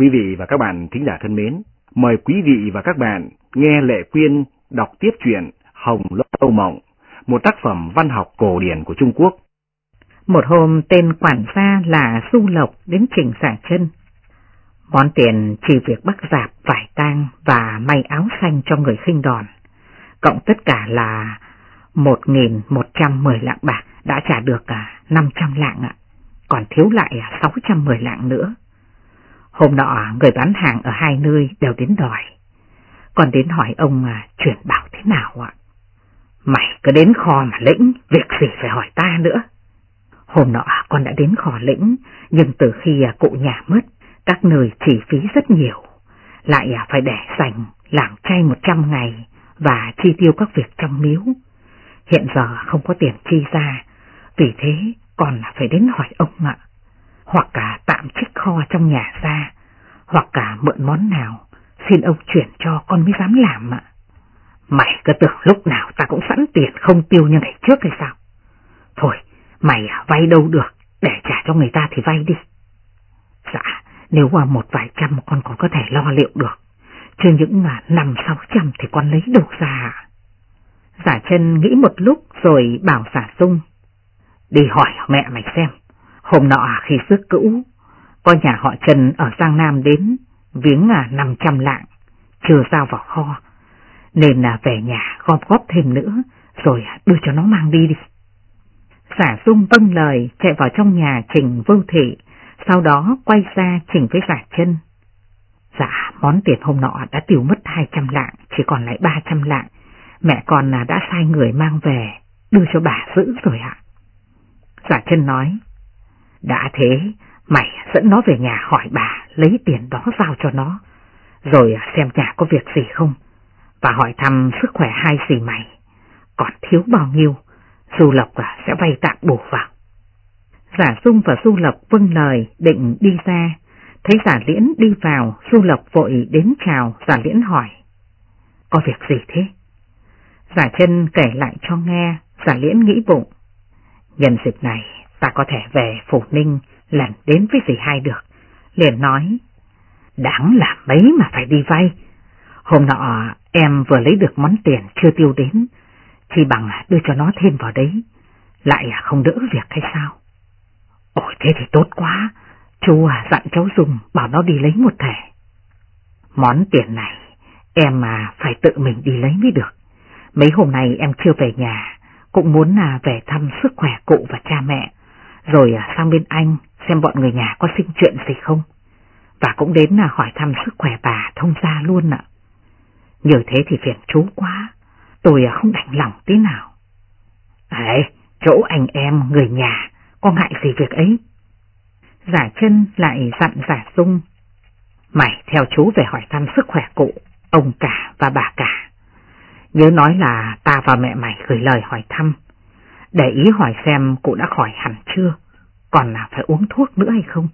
Quý vị và các bạn thính giả thân mến, mời quý vị và các bạn nghe Lệ Quyên đọc tiếp truyện Hồng Lâu Mộng, một tác phẩm văn học cổ điển của Trung Quốc. Một hôm tên quản gia là Du Lộc đến trình xả chân. Món tiền chỉ việc bắt giạp vải tang và may áo xanh cho người khinh đòn. Cộng tất cả là 1.110 lạng bạc đã trả được à, 500 lạng ạ, còn thiếu lại à, 610 lạng nữa. Hôm nọ người bán hàng ở hai nơi đều đến đòi, còn đến hỏi ông à, chuyển bảo thế nào ạ. Mày cứ đến kho mà lĩnh, việc gì phải hỏi ta nữa. Hôm nọ con đã đến kho lĩnh, nhưng từ khi à, cụ nhà mất, các nơi chi phí rất nhiều, lại à, phải để dành làm chay 100 ngày và chi tiêu các việc trong miếu. Hiện giờ không có tiền chi ra, vì thế còn phải đến hỏi ông ạ. Hoặc cả tạm trích kho trong nhà ra, hoặc cả mượn món nào, xin ông chuyển cho con mới dám làm ạ. Mày cứ tưởng lúc nào ta cũng sẵn tiền không tiêu như ngày trước hay sao? Thôi, mày à, vay đâu được, để trả cho người ta thì vay đi. Dạ, nếu qua một vài trăm con còn có thể lo liệu được, chứ những là năm sáu trăm thì con lấy đâu ra. Giả chân nghĩ một lúc rồi bảo giả sung. Đi hỏi mẹ mày xem, hôm nọ khi rước cữu, có nhà họ Trần ở Giang Nam đến, viếng à 500 lạng, chưa giao vào kho, nên là về nhà gom góp thêm nữa, rồi à, đưa cho nó mang đi đi. Giả Dung vâng lời chạy vào trong nhà Trình vô Thị, sau đó quay ra Trình với giả chân. Dạ, món tiền hôm nọ đã tiêu mất 200 lạng, chỉ còn lại 300 lạng. Mẹ con à, đã sai người mang về, đưa cho bà giữ rồi ạ. Giả chân nói, đã thế, mày dẫn nó về nhà hỏi bà, lấy tiền đó giao cho nó, rồi xem nhà có việc gì không, và hỏi thăm sức khỏe hai gì mày, còn thiếu bao nhiêu, Du Lộc à, sẽ vay tạm bổ vào. Giả Dung và Du Lộc vâng lời định đi ra, thấy giả liễn đi vào, Du Lộc vội đến chào, giả liễn hỏi. Có việc gì thế? Giả chân kể lại cho nghe, giả liễn nghĩ bụng. Nhân dịp này, ta có thể về Phủ Ninh lần đến với dì hai được. Liền nói, đáng là mấy mà phải đi vay. Hôm nọ em vừa lấy được món tiền chưa tiêu đến, chỉ bằng đưa cho nó thêm vào đấy, lại không đỡ việc hay sao? Ôi thế thì tốt quá, chú à, dặn cháu dùng bảo nó đi lấy một thẻ. Món tiền này em mà phải tự mình đi lấy mới được. Mấy hôm nay em chưa về nhà, cũng muốn là về thăm sức khỏe cụ và cha mẹ, rồi à, sang bên anh xem bọn người nhà có sinh chuyện gì không. Và cũng đến là hỏi thăm sức khỏe bà thông gia luôn ạ. Như thế thì phiền chú quá, tôi à, không đành lòng tí nào. đấy, chỗ anh em, người nhà, có ngại gì việc ấy? Giả chân lại dặn giả sung. Mày theo chú về hỏi thăm sức khỏe cụ, ông cả và bà cả. Nhớ nói là ta và mẹ mày gửi lời hỏi thăm, để ý hỏi xem cụ đã khỏi hẳn chưa, còn là phải uống thuốc nữa hay không.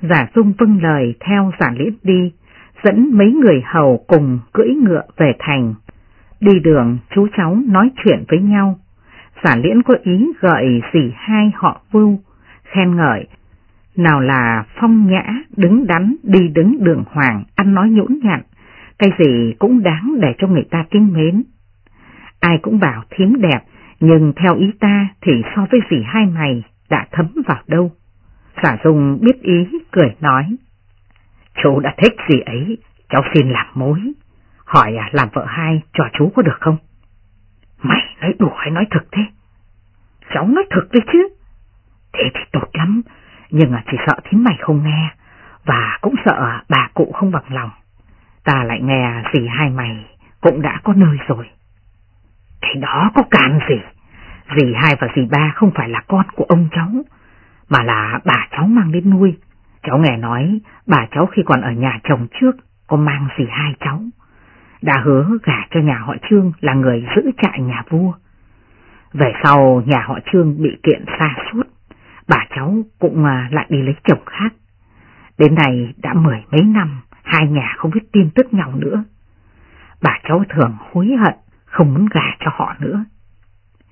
Giả dung vâng lời theo giả liễn đi, dẫn mấy người hầu cùng cưỡi ngựa về thành. Đi đường chú cháu nói chuyện với nhau, giả liễn có ý gợi dì hai họ vưu, khen ngợi. Nào là phong nhã, đứng đắn, đi đứng đường hoàng, ăn nói nhũn nhặn, cái gì cũng đáng để cho người ta kính mến. Ai cũng bảo thiếm đẹp, nhưng theo ý ta thì so với dì hai mày đã thấm vào đâu. Giả Dung biết ý, cười nói. Chú đã thích gì ấy, cháu xin làm mối. Hỏi à, làm vợ hai cho chú có được không? Mày nói đùa hay nói thật thế? Cháu nói thật đấy chứ. Thế thì tốt lắm, nhưng chỉ sợ thím mày không nghe, và cũng sợ bà cụ không bằng lòng. Ta lại nghe dì hai mày cũng đã có nơi rồi. Thế đó có cản gì? Dì hai và dì ba không phải là con của ông cháu, mà là bà cháu mang đến nuôi. Cháu nghe nói bà cháu khi còn ở nhà chồng trước có mang dì hai cháu. Đã hứa gả cho nhà họ Trương là người giữ trại nhà vua. Về sau nhà họ Trương bị kiện xa suốt, bà cháu cũng à, lại đi lấy chồng khác. Đến nay đã mười mấy năm, hai nhà không biết tin tức nhau nữa. bà cháu thường hối hận, không muốn gả cho họ nữa.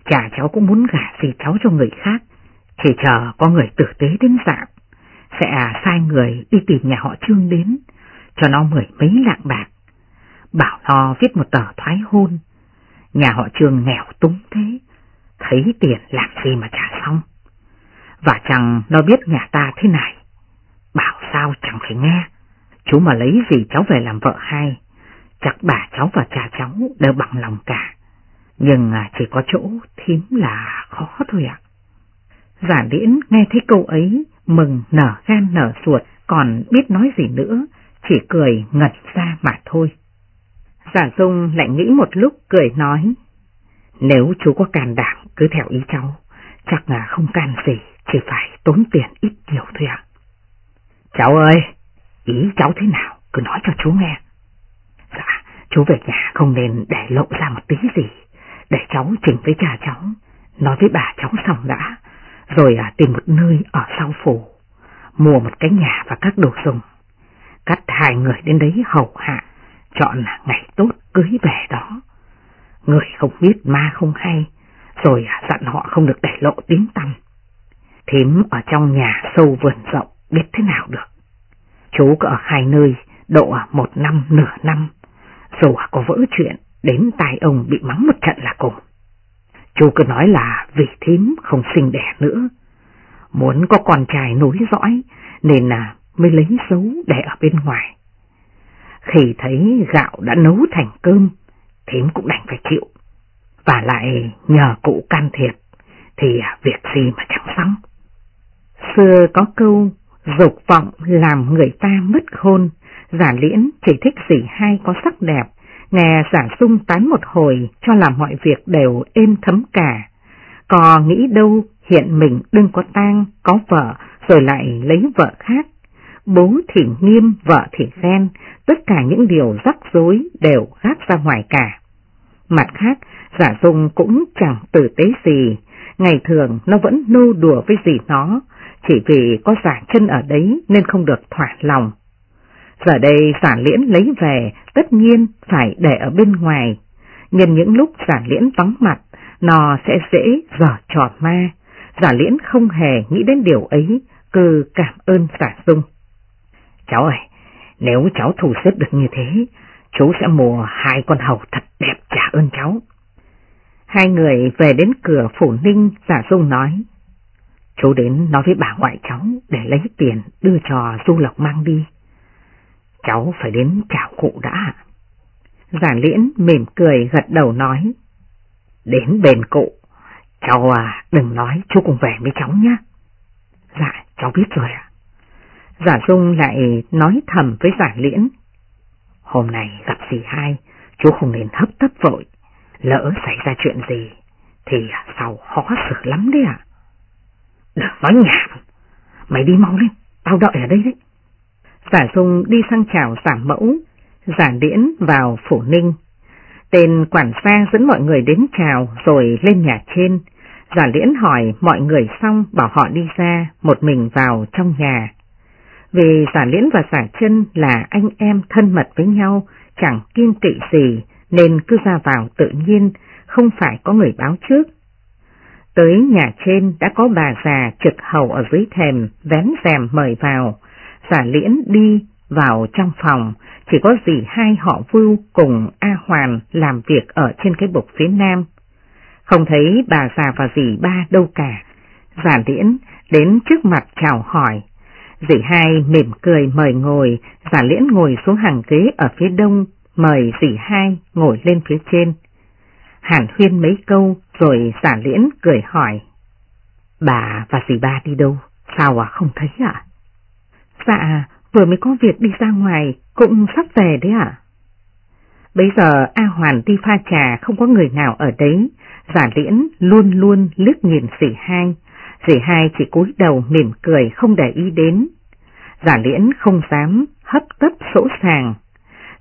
Chả cháu cũng muốn gả gì cháu cho người khác, chỉ chờ có người tử tế đến dạng, sẽ sai người đi tìm nhà họ Trương đến, cho nó mười mấy lạng bạc, bảo nó viết một tờ thoái hôn. Nhà họ Trương nghèo túng thế, thấy tiền làm gì mà trả xong. Và chẳng nó biết nhà ta thế này, bảo sao chẳng phải nghe, chú mà lấy gì cháu về làm vợ hai, chắc bà cháu và cha cháu đều bằng lòng cả. Nhưng à, chỉ có chỗ thím là khó thôi ạ. Giả điễn nghe thấy câu ấy, mừng nở gan nở ruột, còn biết nói gì nữa, chỉ cười ngật ra mà thôi. Giả dung lại nghĩ một lúc cười nói, nếu chú có can đảm cứ theo ý cháu, chắc là không can gì, chỉ phải tốn tiền ít nhiều thôi ạ. Cháu ơi, ý cháu thế nào, cứ nói cho chú nghe. Chú về nhà không nên để lộ ra một tí gì, để cháu chỉnh với cha cháu, nói với bà cháu xong đã, rồi à, tìm một nơi ở sau phủ, mua một cái nhà và các đồ dùng, cắt hai người đến đấy hầu hạ, chọn ngày tốt cưới về đó. Người không biết ma không hay, rồi à, dặn họ không được để lộ tiếng tăm. Thím ở trong nhà sâu vườn rộng biết thế nào được. Chú có ở hai nơi, độ à, một năm nửa năm, dù có vỡ chuyện, đến tai ông bị mắng một trận là cùng. Chú cứ nói là vì thím không sinh đẻ nữa, muốn có con trai nối dõi nên là mới lấy dấu để ở bên ngoài. Khi thấy gạo đã nấu thành cơm, thím cũng đành phải chịu. Và lại nhờ cụ can thiệp thì việc gì mà chẳng xong. Xưa có câu dục vọng làm người ta mất khôn, giả liễn chỉ thích gì hai có sắc đẹp, nghe giả sung tán một hồi cho làm mọi việc đều êm thấm cả. Cò nghĩ đâu hiện mình đừng có tang, có vợ rồi lại lấy vợ khác. Bố thì nghiêm, vợ thì ghen, tất cả những điều rắc rối đều gác ra ngoài cả. Mặt khác, giả dung cũng chẳng tử tế gì, ngày thường nó vẫn nô đùa với gì nó, chỉ vì có giả chân ở đấy nên không được thỏa lòng. Giờ đây giả liễn lấy về, tất nhiên phải để ở bên ngoài. Nhân những lúc giả liễn vắng mặt, nó sẽ dễ dở trò ma. Giả liễn không hề nghĩ đến điều ấy, cứ cảm ơn giả dung. Cháu ơi, nếu cháu thu xếp được như thế, chú sẽ mua hai con hầu thật đẹp trả ơn cháu. Hai người về đến cửa phủ ninh, giả dung nói. Chú đến nói với bà ngoại cháu để lấy tiền đưa cho Du Lộc mang đi. Cháu phải đến chào cụ đã. Giả liễn mỉm cười gật đầu nói. Đến bền cụ, cháu à đừng nói chú cùng về với cháu nhé. Dạ cháu biết rồi ạ. Giả Dung lại nói thầm với giả liễn. Hôm nay gặp gì hai, chú không nên hấp tấp vội. Lỡ xảy ra chuyện gì thì sau khó xử lắm đấy ạ. Đừng nói nhảm, mày đi mau lên, tao đợi ở đây đấy. Giả Dung đi sang chào giả mẫu, giả điễn vào phủ ninh. Tên quản gia dẫn mọi người đến chào rồi lên nhà trên. Giả liễn hỏi mọi người xong bảo họ đi ra, một mình vào trong nhà. Vì giả liễn và giả chân là anh em thân mật với nhau, chẳng kiên kỵ gì, nên cứ ra vào tự nhiên, không phải có người báo trước. Tới nhà trên đã có bà già trực hầu ở dưới thềm, vén rèm mời vào, giả liễn đi vào trong phòng, chỉ có dì hai họ Vưu cùng A Hoàn làm việc ở trên cái bục phía nam. Không thấy bà già và dì ba đâu cả. Giả liễn đến trước mặt chào hỏi. Dì hai mỉm cười mời ngồi, giả liễn ngồi xuống hàng ghế ở phía đông, mời dì hai ngồi lên phía trên. Hàn huyên mấy câu rồi giả liễn cười hỏi. Bà và dì ba đi đâu? Sao à không thấy ạ? Dạ, vừa mới có việc đi ra ngoài, cũng sắp về đấy ạ. Bây giờ A Hoàn đi pha trà không có người nào ở đấy, giả liễn luôn luôn liếc nhìn dì hai, dì hai chỉ cúi đầu mỉm cười không để ý đến. Giả liễn không dám hấp tấp sỗ sàng,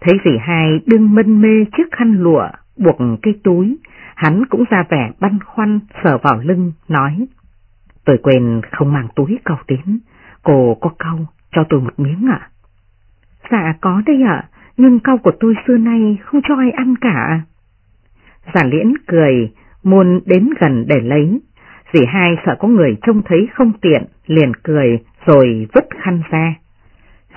thấy dì hai đương mân mê chiếc khăn lụa buộc cái túi, hắn cũng ra vẻ băn khoăn sờ vào lưng, nói. Tôi quên không mang túi cầu đến, cô có câu cho tôi một miếng ạ. Dạ có đây ạ, nhưng cau của tôi xưa nay không cho ai ăn cả. Giả liễn cười, muôn đến gần để lấy. Dì hai sợ có người trông thấy không tiện, liền cười rồi vứt khăn ra.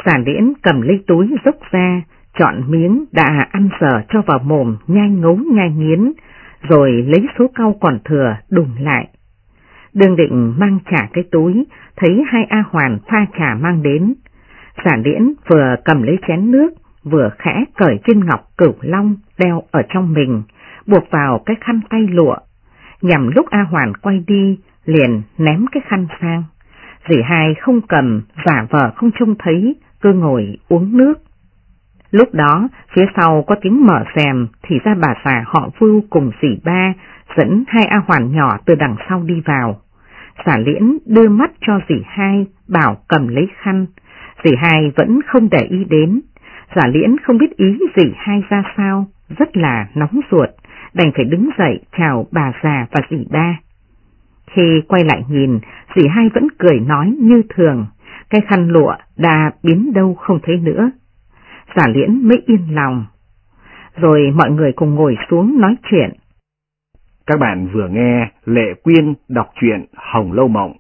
Giả liễn cầm lấy túi dốc ra, chọn miếng đã ăn dở cho vào mồm nhai ngấu nhai nghiến, rồi lấy số cau còn thừa đùng lại. Đương định mang trả cái túi, thấy hai A Hoàn pha trà mang đến. Giả liễn vừa cầm lấy chén nước, vừa khẽ cởi trên ngọc cửu long đeo ở trong mình, buộc vào cái khăn tay lụa. Nhằm lúc A Hoàn quay đi, liền ném cái khăn sang. Dì hai không cầm, giả vờ không trông thấy, cứ ngồi uống nước. Lúc đó, phía sau có tiếng mở rèm thì ra bà già họ vưu cùng dì ba dẫn hai A Hoàn nhỏ từ đằng sau đi vào. Giả liễn đưa mắt cho dì hai, bảo cầm lấy khăn. Dì hai vẫn không để ý đến. Giả liễn không biết ý dì hai ra sao, rất là nóng ruột, đành phải đứng dậy chào bà già và dì ba. Khi quay lại nhìn, dì hai vẫn cười nói như thường, cái khăn lụa đã biến đâu không thấy nữa. Giả liễn mới yên lòng. Rồi mọi người cùng ngồi xuống nói chuyện. Các bạn vừa nghe Lệ Quyên đọc truyện Hồng Lâu Mộng,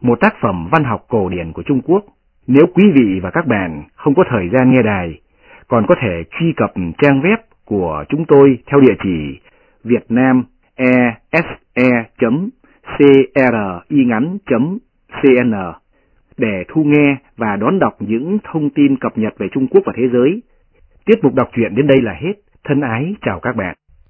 một tác phẩm văn học cổ điển của Trung Quốc. Nếu quý vị và các bạn không có thời gian nghe đài, còn có thể truy cập trang web của chúng tôi theo địa chỉ vietnamese.cringắn.cn để thu nghe và đón đọc những thông tin cập nhật về Trung Quốc và thế giới. Tiết mục đọc truyện đến đây là hết. Thân ái chào các bạn.